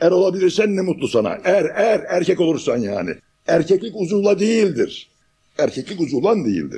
Er olabilirsen ne mutlu sana. Er, er, erkek olursan yani. Erkeklik uzuvla değildir. Erkeklik uzuvlan değildir.